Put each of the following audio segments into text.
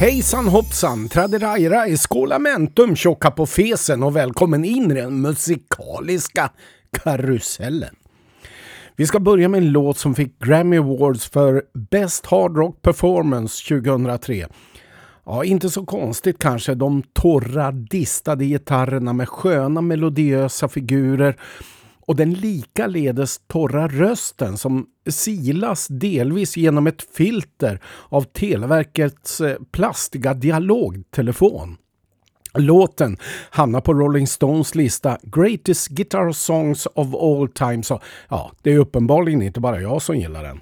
Hejsan hoppsan, traderajraj, skålamentum tjocka på fesen och välkommen in i den musikaliska karusellen. Vi ska börja med en låt som fick Grammy Awards för Best Hard Rock Performance 2003. Ja, inte så konstigt kanske, de torra distade gitarrerna med sköna melodiösa figurer och den likaledes torra rösten som silas delvis genom ett filter av Televerkets eh, plastiga dialogtelefon. Låten hamnar på Rolling Stones lista Greatest Guitar Songs of All Time. Så ja, det är uppenbarligen inte bara jag som gillar den.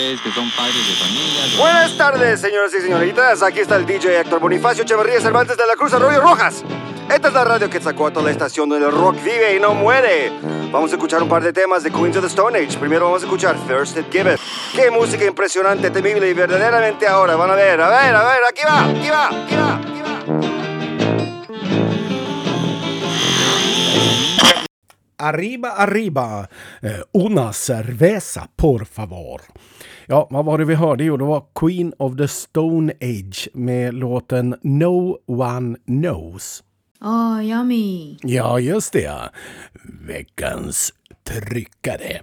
Ustedes que son padres de familia. Buenas tardes, señoras y señoritas. Aquí está el DJ Héctor Bonifacio Echeverría Cervantes de la Cruz Arroyo Rojas. Esta es la radio que sacó a toda la estación donde el rock vive y no muere. Vamos a escuchar un par de temas de Queens of the Stone Age. Primero vamos a escuchar First It Give It. Qué música impresionante, temible y verdaderamente ahora. Van a ver, a ver, a ver, aquí va, aquí va, aquí va, aquí va. Arriba, arriba. Eh, una cerveza, por favor. Ja, vad var det vi hörde? Jo, det var Queen of the Stone Age med låten No One Knows. Oh, yummy! Ja, just det. Veckans tryckare.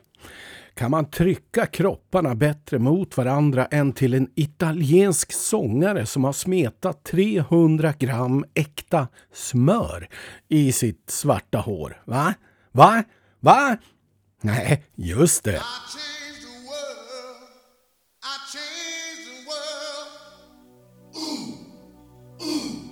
Kan man trycka kropparna bättre mot varandra än till en italiensk sångare som har smetat 300 gram äkta smör i sitt svarta hår? Va? Va? Va? Nej, just det. um, um.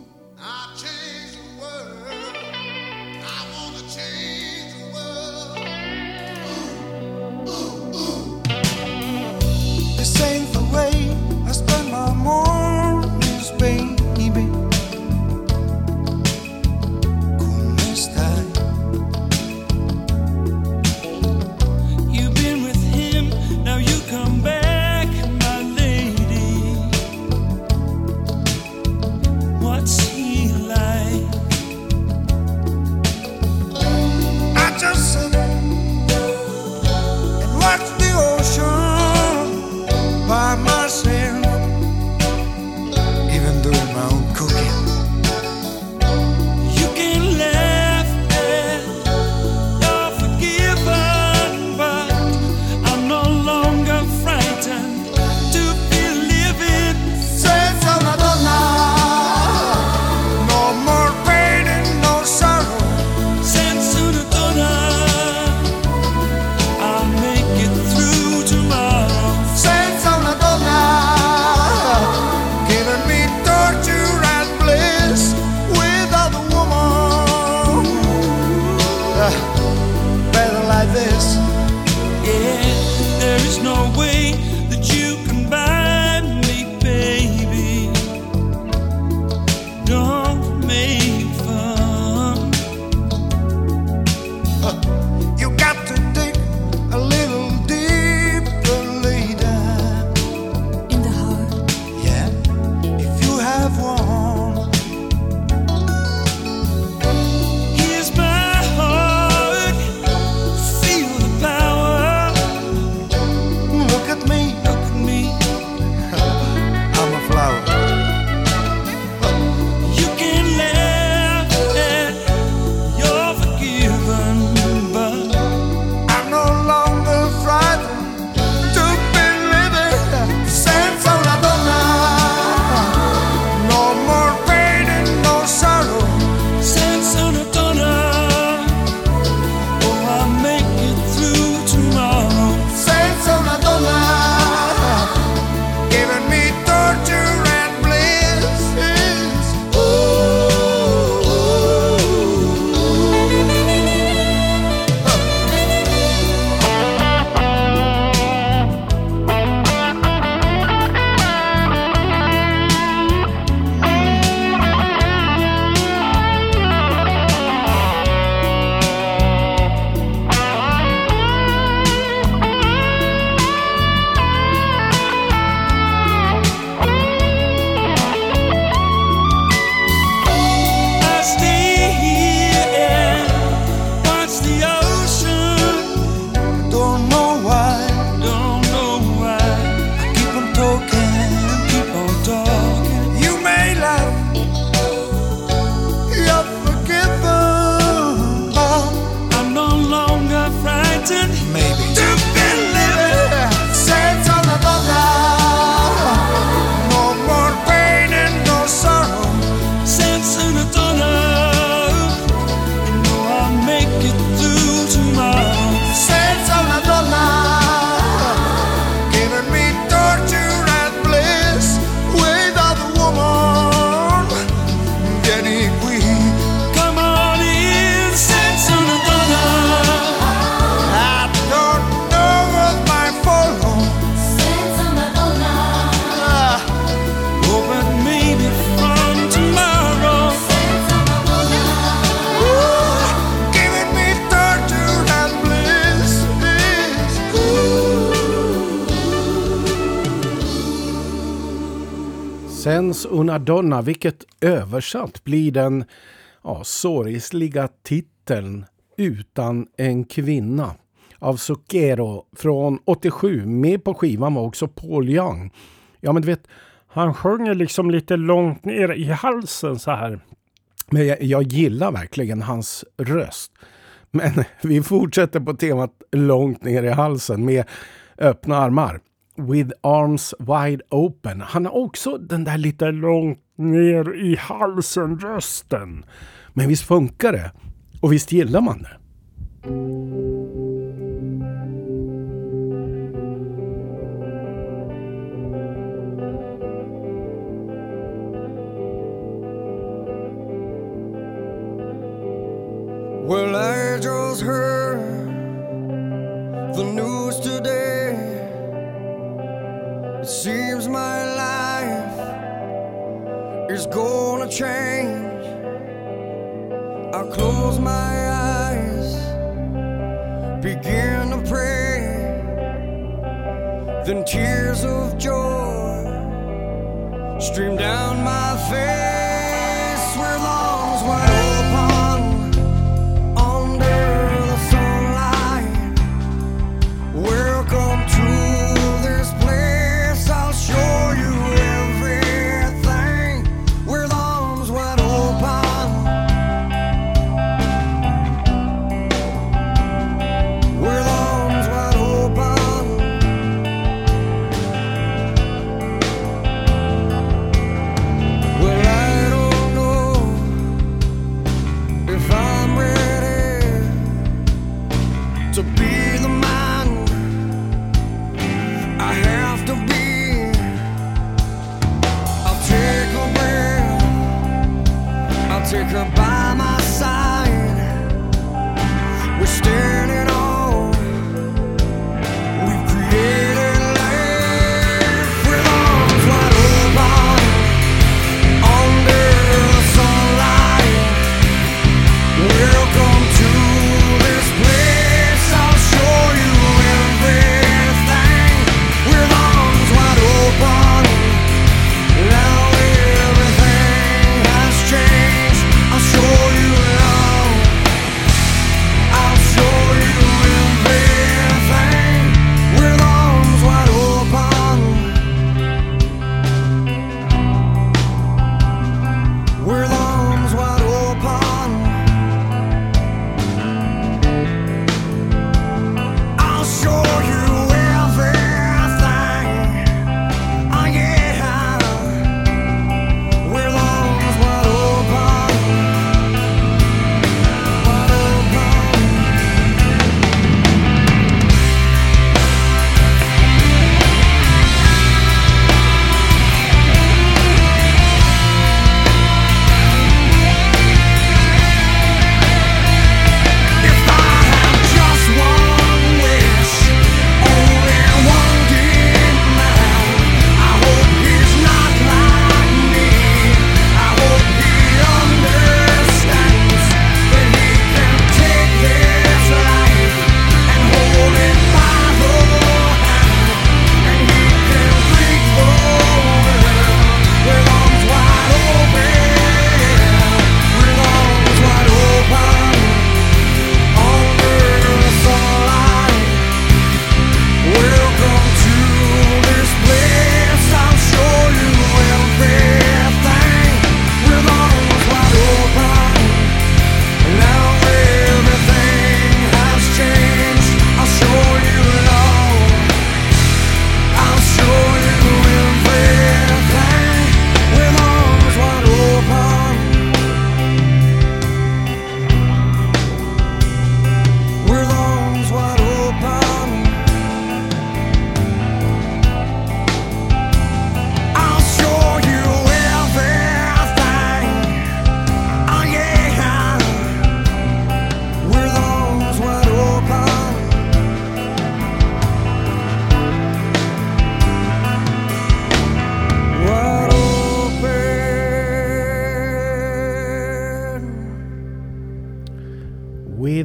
Dans una donna, vilket översatt blir den ja, sorgsliga titeln Utan en kvinna av Zucchero från 87. Med på skivan var också Paul Young. Ja men du vet, han sjunger liksom lite långt ner i halsen så här. Men jag, jag gillar verkligen hans röst. Men vi fortsätter på temat långt ner i halsen med öppna armar. With arms wide open. Han har också den där lite långt ner i halsen rösten. Men visst funkar det? Och visst gillar man det? Well, I just heard the news today. It seems my life is gonna change. I close my eyes, begin to pray. Then tears of joy stream down my face with arms wide open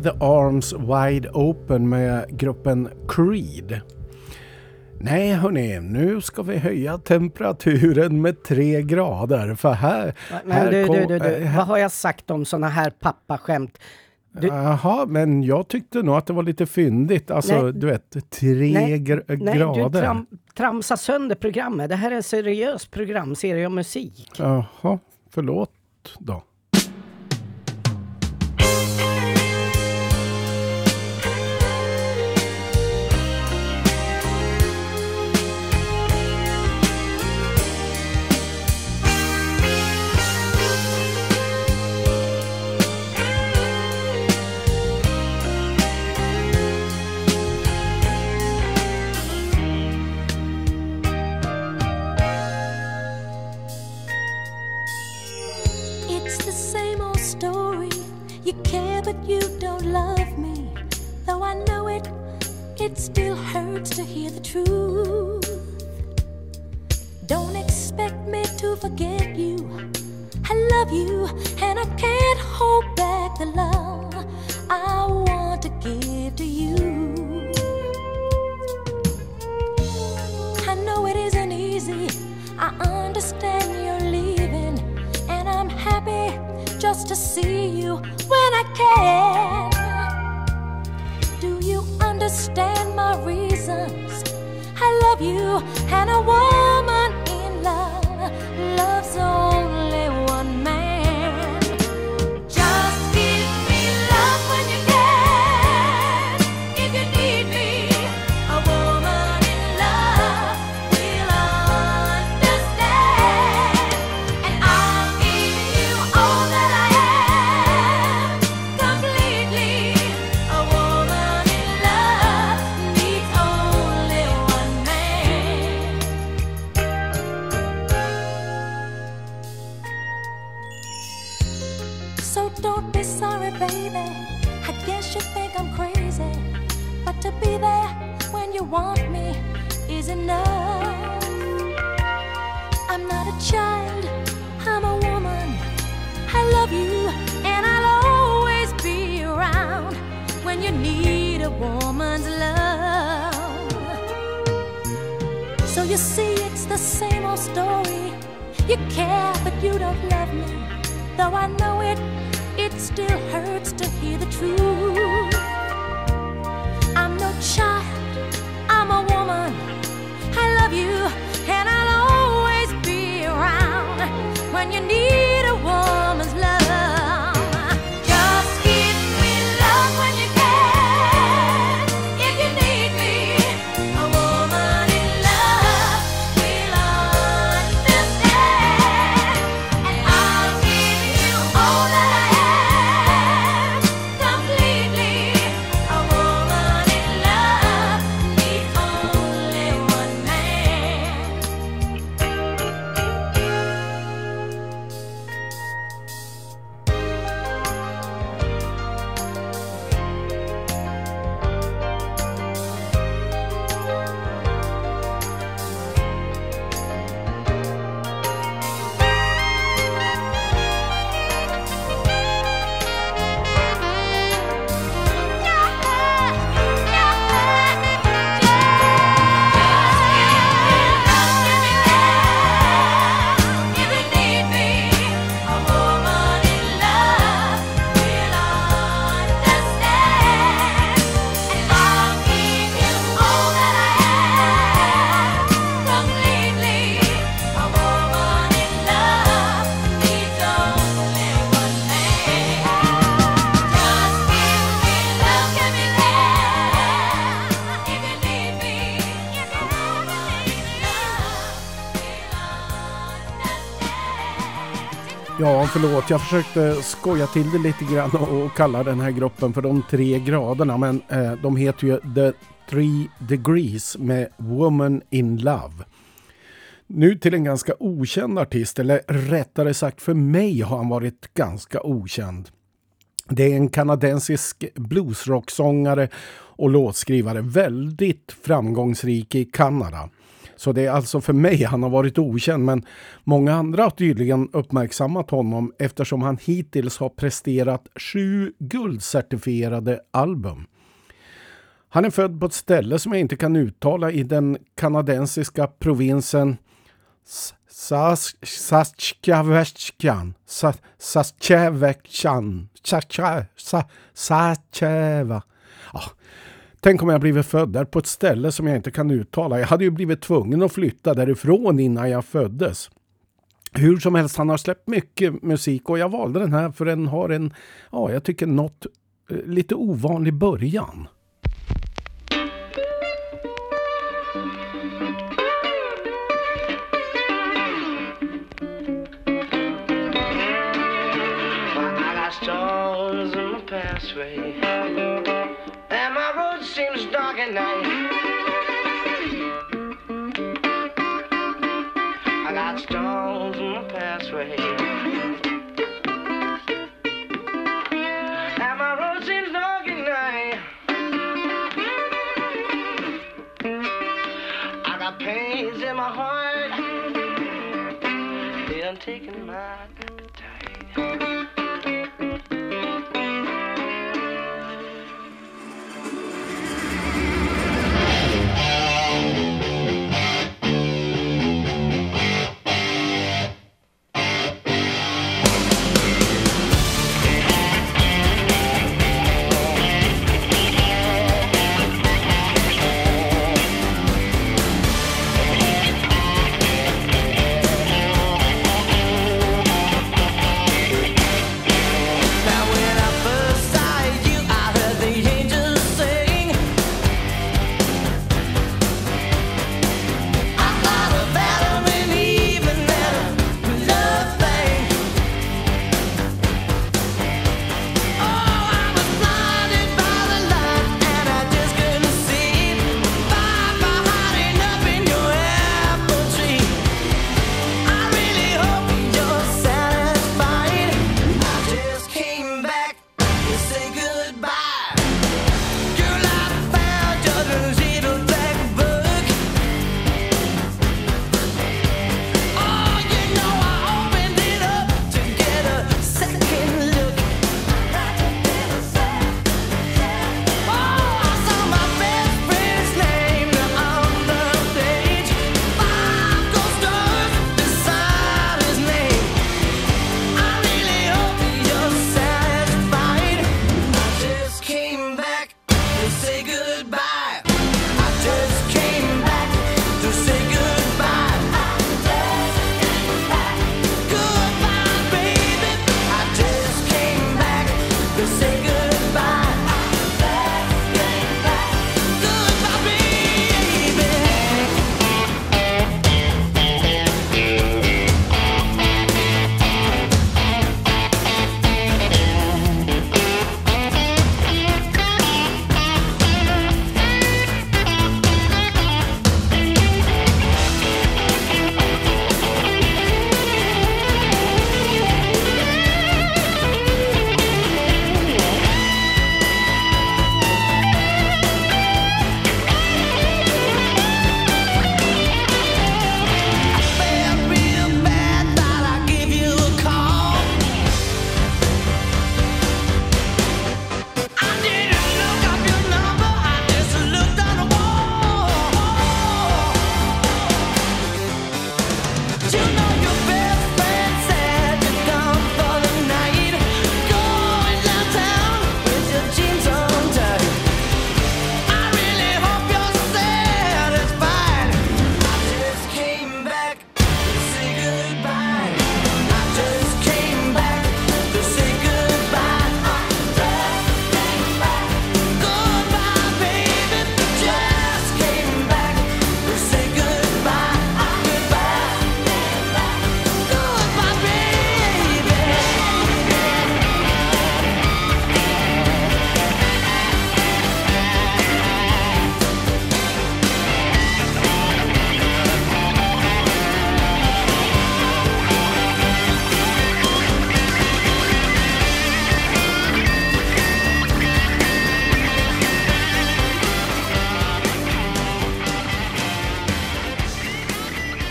With Arms Wide Open med gruppen Creed. Nej hörni, nu ska vi höja temperaturen med tre grader för här... Men här du, kom- du, du, du, äh, vad har jag sagt om såna här pappaskämt? Du, Jaha, men jag tyckte nog att det var lite fyndigt. Alltså, Nej. du vet, tre gr- nej, du grader. tram, tramsar sönder programmet. Det här är en seriös programserie om musik. Jaha, förlåt då. Hold back the love I want to give to you. I know it isn't easy. I understand you're leaving, and I'm happy just to see you when I can. Do you understand my reasons? I love you, and a woman you see, it's the same old story. You care, but you don't love me. Though I know it, it still hurts to hear the truth. I'm no child, I'm a woman. I love you, and I'll always be around when you need förlåt. Jag försökte skoja till det lite grann och kalla den här gruppen för de tre graderna. Men eh, de heter ju The Three Degrees med Woman in Love. Nu till en ganska okänd artist, eller rättare sagt för mig har han varit ganska okänd. Det är en kanadensisk bluesrocksångare och låtskrivare, väldigt framgångsrik i Kanada. Så det är alltså för mig han har varit okänd men många andra har tydligen uppmärksammat honom eftersom han hittills har presterat sju guldcertifierade album. Han är född på ett ställe som jag inte kan uttala i den kanadensiska provinsen Saskatchewan. Saskatchewan. Saskatchewan. Ja, Tänk om jag blivit född där på ett ställe som jag inte kan uttala. Jag hade ju blivit tvungen att flytta därifrån innan jag föddes. Hur som helst, han har släppt mycket musik och jag valde den här för den har en, ja, jag tycker något eh, lite ovanlig början. taking my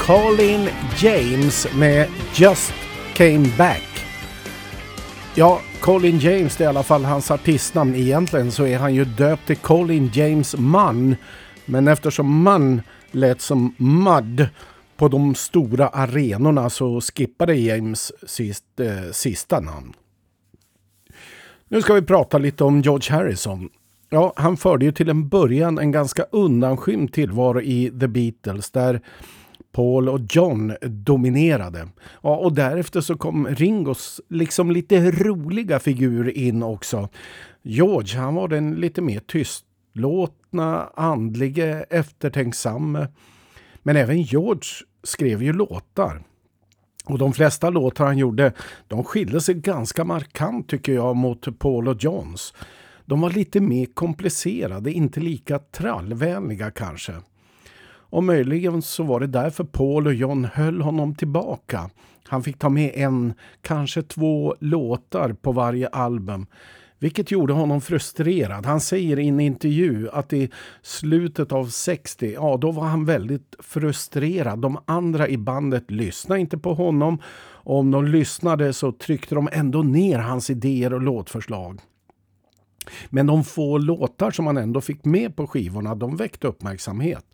Colin James med Just Came Back. Ja, Colin James det är i alla fall hans artistnamn. Egentligen så är han ju döpt till Colin James Mann. Men eftersom Mann lät som Mud på de stora arenorna så skippade James sist, eh, sista namn. Nu ska vi prata lite om George Harrison. Ja, han förde ju till en början en ganska undanskymd tillvaro i The Beatles där Paul och John dominerade. Ja, och därefter så kom Ringos liksom lite roliga figur in också. George, han var den lite mer tystlåtna, andlige, eftertänksamme. Men även George skrev ju låtar. Och de flesta låtar han gjorde, de skilde sig ganska markant tycker jag mot Paul och Johns. De var lite mer komplicerade, inte lika trallvänliga kanske. Och möjligen så var det därför Paul och John höll honom tillbaka. Han fick ta med en, kanske två låtar på varje album. Vilket gjorde honom frustrerad. Han säger i en intervju att i slutet av 60, ja då var han väldigt frustrerad. De andra i bandet lyssnade inte på honom. Och om de lyssnade så tryckte de ändå ner hans idéer och låtförslag. Men de få låtar som han ändå fick med på skivorna, de väckte uppmärksamhet.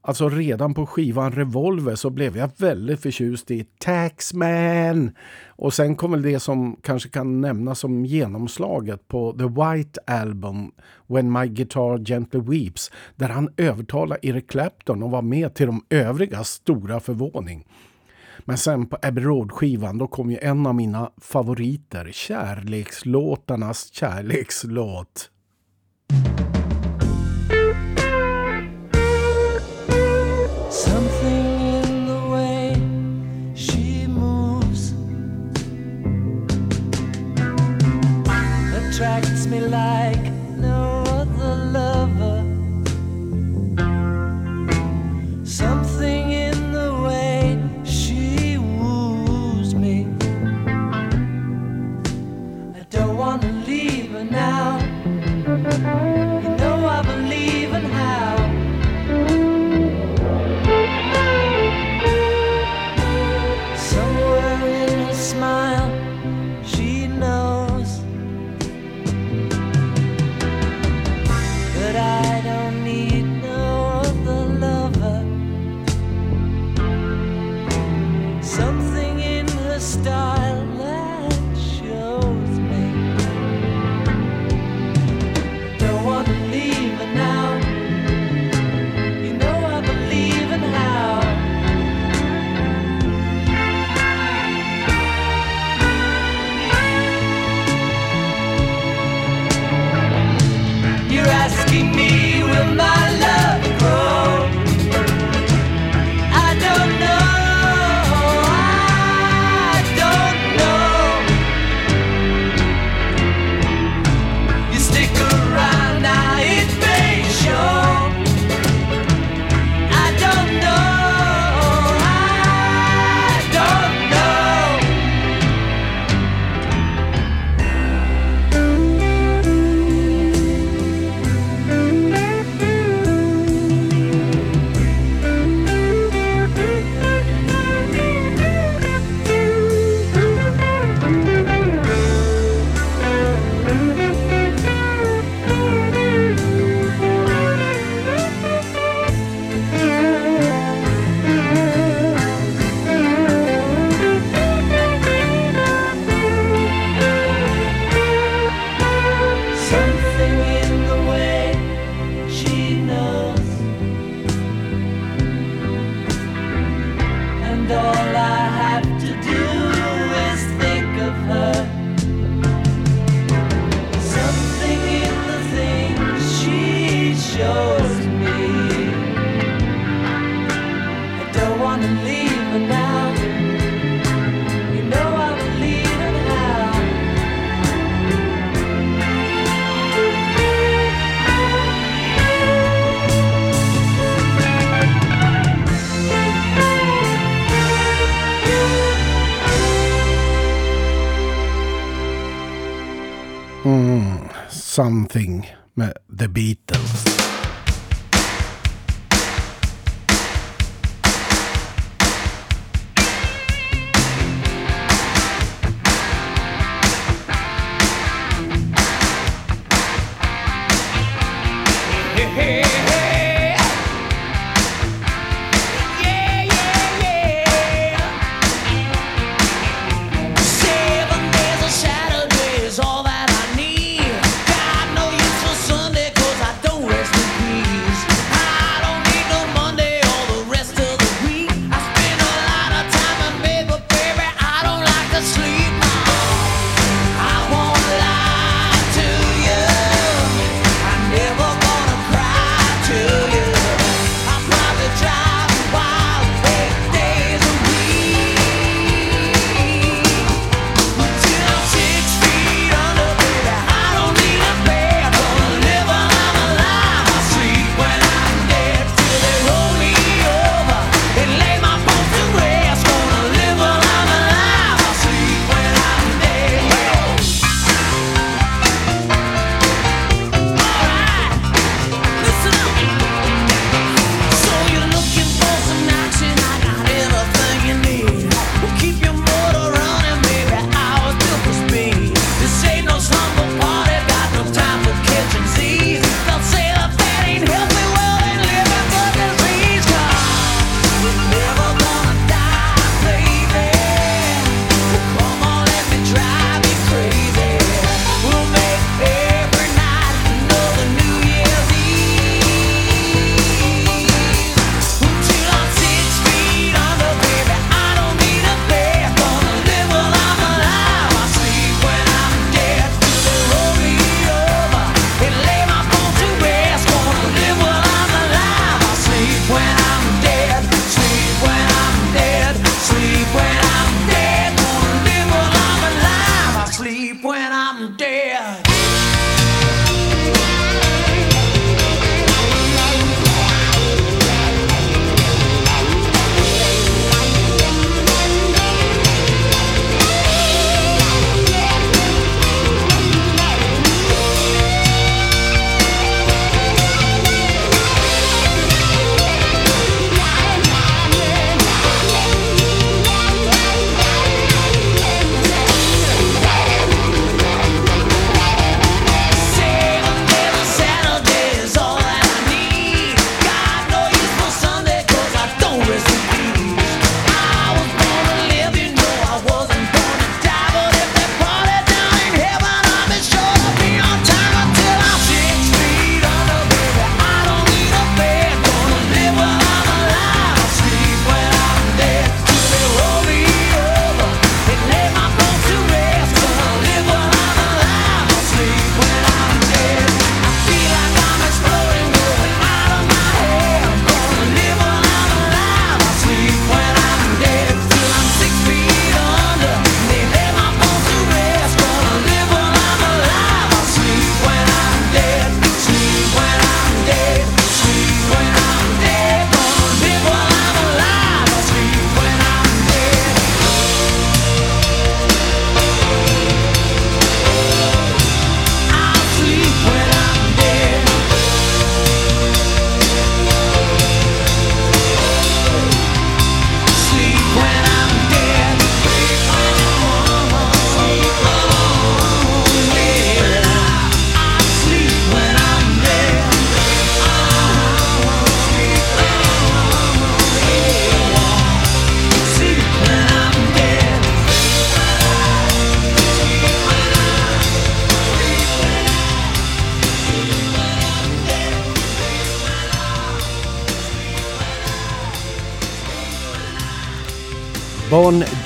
Alltså redan på skivan Revolver så blev jag väldigt förtjust i Taxman. Och sen kom väl det som kanske kan nämnas som genomslaget på The White Album When My Guitar Gently Weeps. Där han övertalade Eric Clapton och var med till de övriga stora förvåning. Men sen på Abbey Road-skivan då kom ju en av mina favoriter. Kärlekslåtarnas kärlekslåt. Something med The Beatles.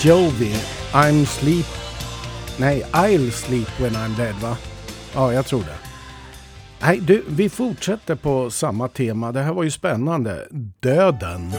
Jovi, I'm sleep... Nej, I'll sleep when I'm dead va? Ja, jag tror det. Nej, du, vi fortsätter på samma tema. Det här var ju spännande. Döden.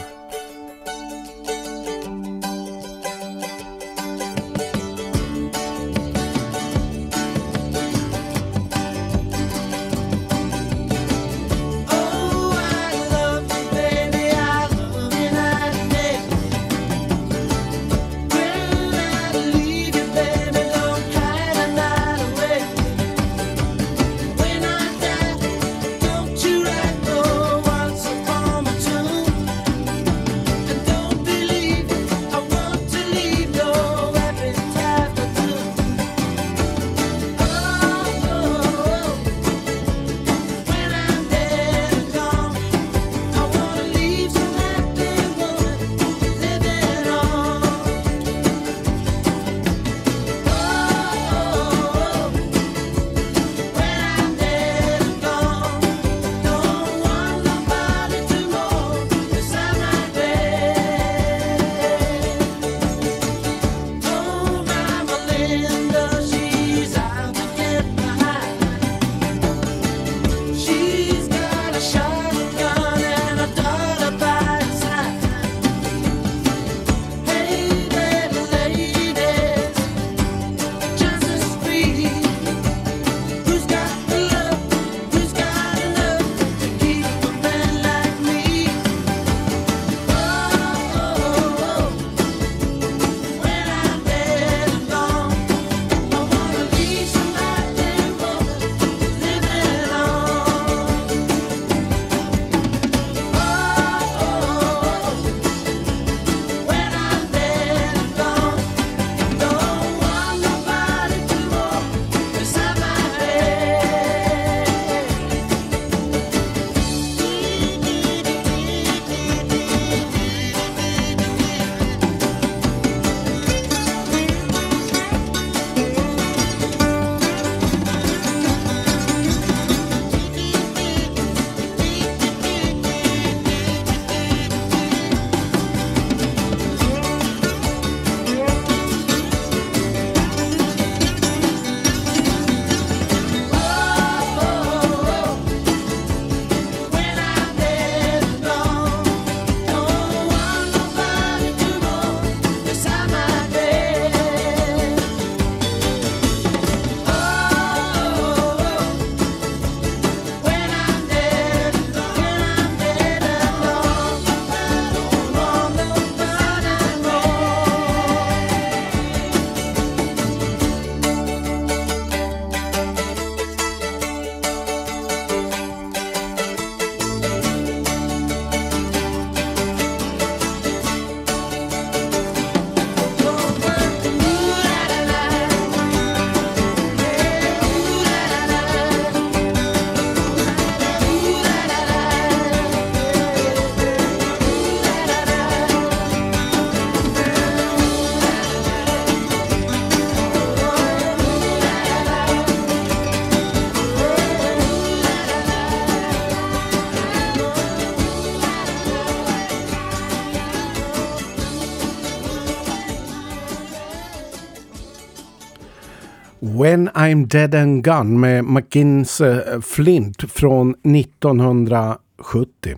When I'm dead and gone med McKinsey eh, Flint från 1970.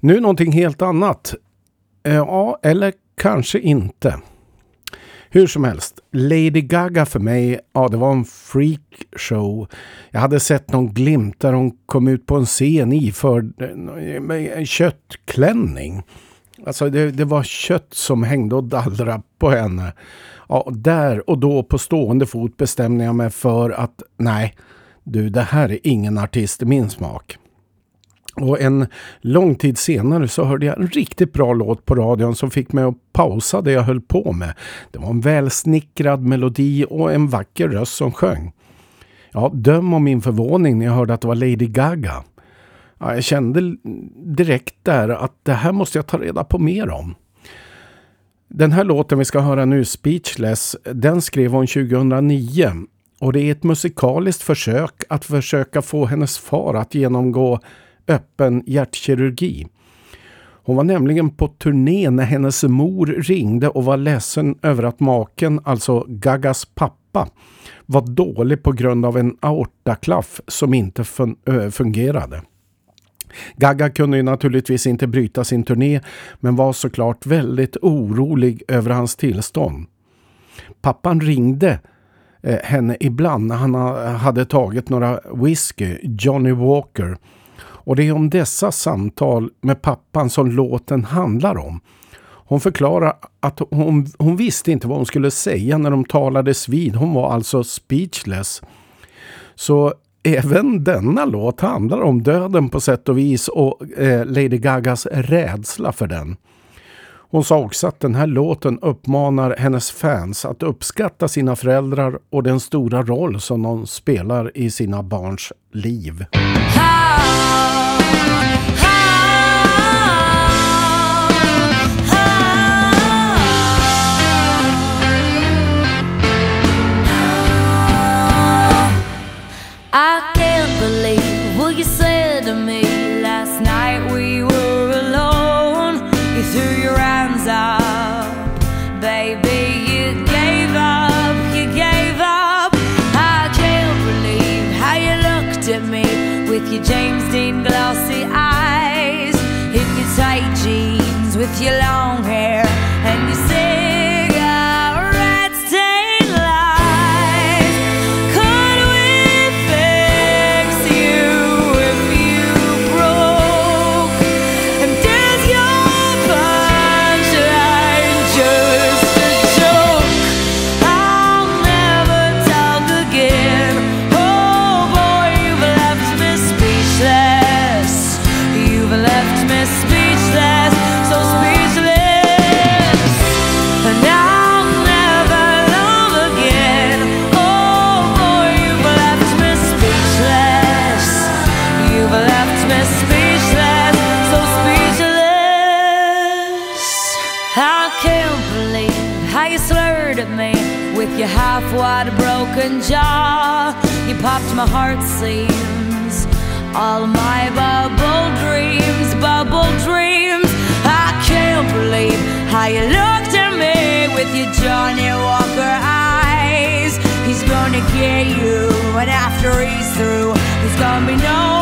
Nu någonting helt annat. Eh, ja, eller kanske inte. Hur som helst, Lady Gaga för mig, ja det var en freakshow. Jag hade sett någon glimt där hon kom ut på en scen i för eh, en köttklänning. Alltså det, det var kött som hängde och dallrade på henne. Ja, där och då på stående fot bestämde jag mig för att nej, du det här är ingen artist i min smak. Och en lång tid senare så hörde jag en riktigt bra låt på radion som fick mig att pausa det jag höll på med. Det var en välsnickrad melodi och en vacker röst som sjöng. Ja, döm om min förvåning när jag hörde att det var Lady Gaga. Ja, jag kände direkt där att det här måste jag ta reda på mer om. Den här låten vi ska höra nu, Speechless, den skrev hon 2009. Och det är ett musikaliskt försök att försöka få hennes far att genomgå öppen hjärtkirurgi. Hon var nämligen på turné när hennes mor ringde och var ledsen över att maken, alltså Gagas pappa, var dålig på grund av en aortaklaff som inte fun fungerade. Gaga kunde ju naturligtvis inte bryta sin turné men var såklart väldigt orolig över hans tillstånd. Pappan ringde eh, henne ibland när han hade tagit några whisky, Johnny Walker. Och det är om dessa samtal med pappan som låten handlar om. Hon förklarar att hon, hon visste inte vad hon skulle säga när de talades vid. Hon var alltså speechless. Så Även denna låt handlar om döden på sätt och vis och eh, Lady Gagas rädsla för den. Hon sa också att den här låten uppmanar hennes fans att uppskatta sina föräldrar och den stora roll som de spelar i sina barns liv. my heart seems. All my bubble dreams, bubble dreams. I can't believe how you looked at me with your Johnny Walker eyes. He's gonna get you, and after he's through, there's gonna be no.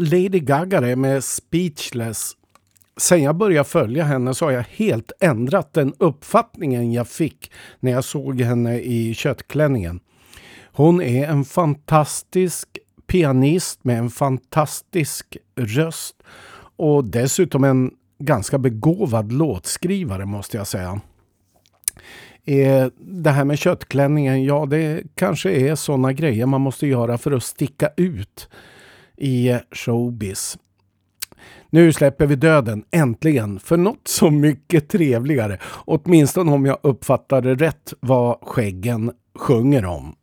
Lady Gaga det med Speechless. Sen jag började följa henne så har jag helt ändrat den uppfattningen jag fick när jag såg henne i köttklänningen. Hon är en fantastisk pianist med en fantastisk röst och dessutom en ganska begåvad låtskrivare måste jag säga. Eh, det här med köttklänningen, ja det kanske är sådana grejer man måste göra för att sticka ut i showbiz. Nu släpper vi döden, äntligen, för något så mycket trevligare. Åtminstone om jag uppfattade rätt vad skäggen sjunger om.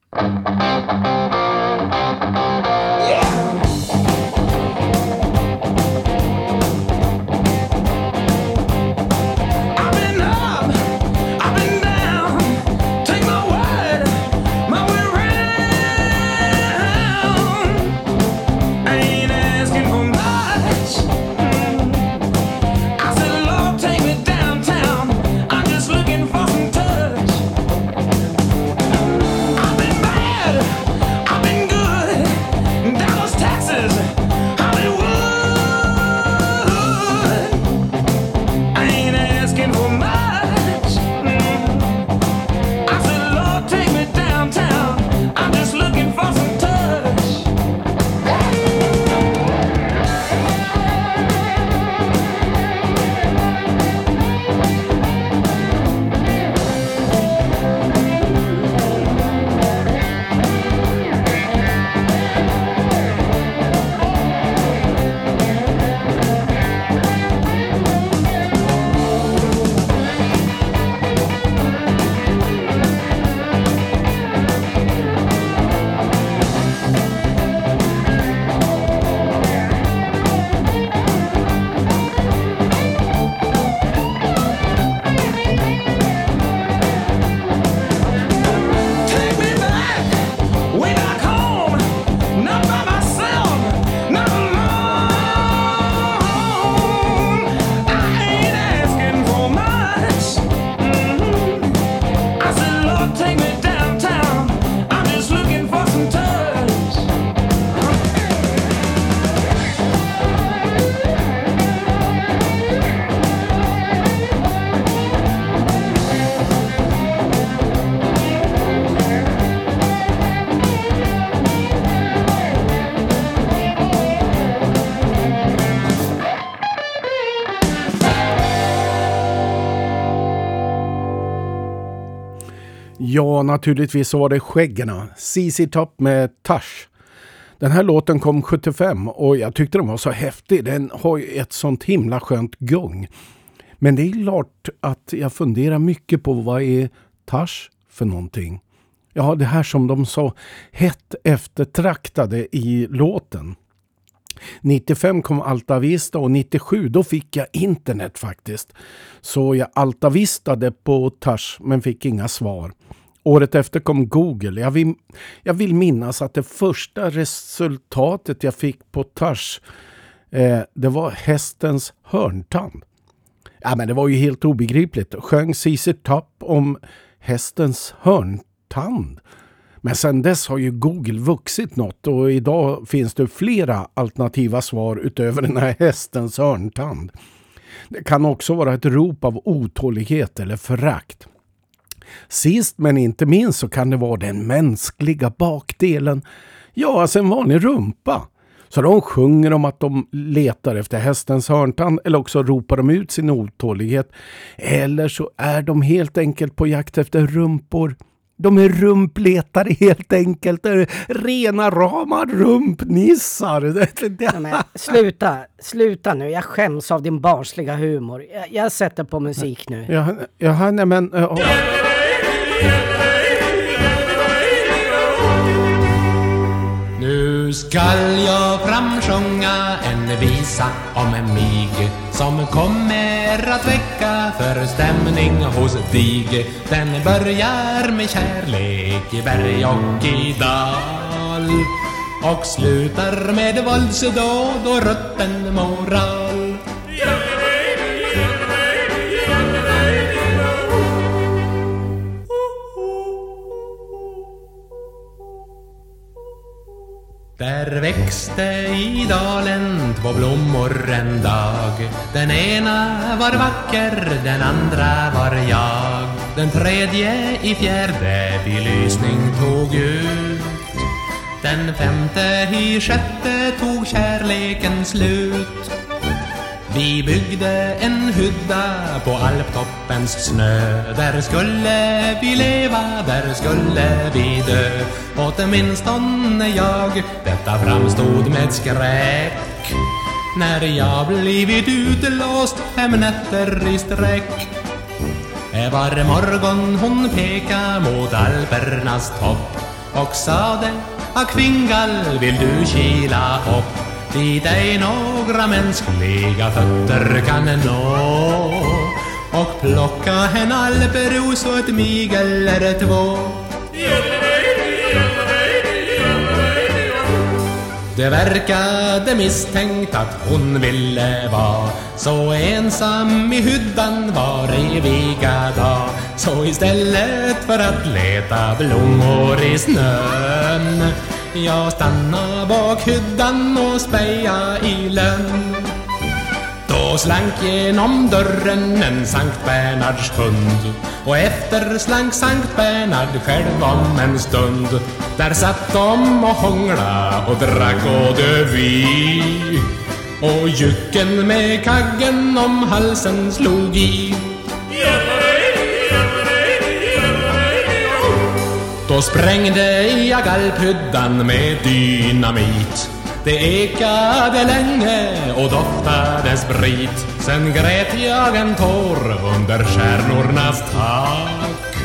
Ja, naturligtvis så var det skäggarna. ZZ Top med Tash. Den här låten kom 75 och jag tyckte den var så häftig. Den har ju ett sånt himla skönt gung. Men det är klart att jag funderar mycket på vad är Tash för någonting? Ja, det här som de så hett eftertraktade i låten. 95 kom Altavista och 97 då fick jag internet faktiskt. Så jag altavistade på Tash men fick inga svar. Året efter kom Google. Jag vill, jag vill minnas att det första resultatet jag fick på Tash eh, det var hästens hörntand. Ja men det var ju helt obegripligt. Sjöng CC Tapp om hästens hörntand. Men sen dess har ju Google vuxit något och idag finns det flera alternativa svar utöver den här hästens hörntand. Det kan också vara ett rop av otålighet eller förakt. Sist men inte minst så kan det vara den mänskliga bakdelen. Ja, alltså en vanlig rumpa. Så de sjunger om att de letar efter hästens hörntand eller också ropar de ut sin otålighet. Eller så är de helt enkelt på jakt efter rumpor. De är rumpletare helt enkelt. Rena rama rumpnissar. Ja, men, sluta, sluta nu. Jag skäms av din barnsliga humor. Jag, jag sätter på musik nu. Jaha, jaha nej men... eh, åh. Nu skall jag framsjunga en visa om en mig som kommer att väcka förstämning hos dig. Den börjar med kärlek i berg och i dal och slutar med våldsdåd och rutten moral. Där växte i dalen två blommor en dag. Den ena var vacker, den andra var jag. Den tredje i fjärde belysning tog ut. Den femte i sjätte tog kärleken slut vi byggde en hydda på alptoppens snö. Där skulle vi leva, där skulle vi dö. Åtminstone jag, detta framstod med skräck. När jag blivit utelåst fem nätter i sträck. Var morgon hon peka mot alpernas topp och sade Akvingal vill du kila upp? Dit ej några mänskliga fötter kan nå och plocka en alperos åt mig eller två Det verkade misstänkt att hon ville vara så ensam i hyddan var eviga dag Så istället för att leta blommor i snön jag stanna bak hyddan och speja i lönn då slank genom dörren en Sankt Bernhards hund. Och efter slank Sankt Bernhard själv om en stund. Där satt de och hångla och drack och vi. Och jycken med kaggen om halsen slog i. Då sprängde jag alphyddan med dynamit. Det ekade länge och doftade sprit. Sen grät jag en tår under stjärnornas tak.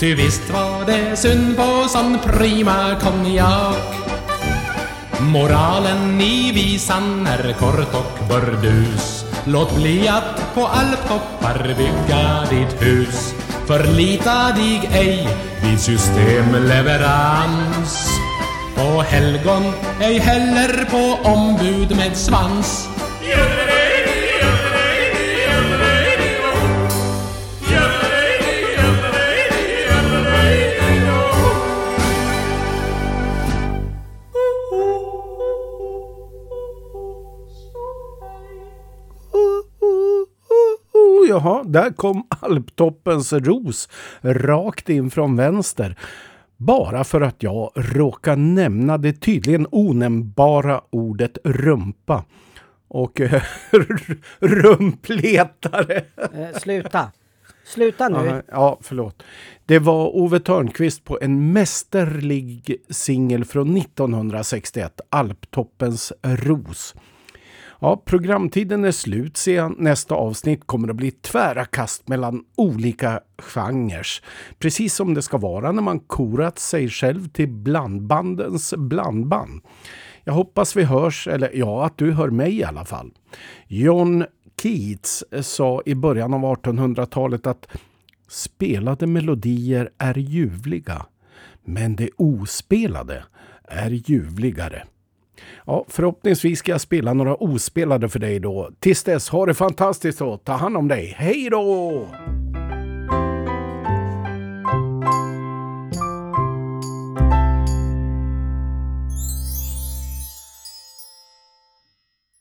Ty visst var det synd på sån prima konjak. Moralen i visan är kort och burdus. Låt bli att på alptoppar bygga ditt hus. Förlita dig ej vid systemleverans Och helgon, ej heller på ombud med svans. Jaha, där kom alptoppens ros rakt in från vänster. Bara för att jag råkar nämna det tydligen onämnbara ordet rumpa. Och eh, rumpletare. Eh, sluta. Sluta nu. Ja, ja, förlåt. Det var Ove Törnqvist på en mästerlig singel från 1961, Alptoppens ros. Ja, programtiden är slut sedan nästa avsnitt kommer att bli tvära kast mellan olika genrer. Precis som det ska vara när man korat sig själv till blandbandens blandband. Jag hoppas vi hörs, eller ja, att du hör mig i alla fall. John Keats sa i början av 1800-talet att spelade melodier är ljuvliga, men det ospelade är ljuvligare. Ja, förhoppningsvis ska jag spela några ospelade för dig då. Tills dess, ha det fantastiskt och ta hand om dig. Hej då!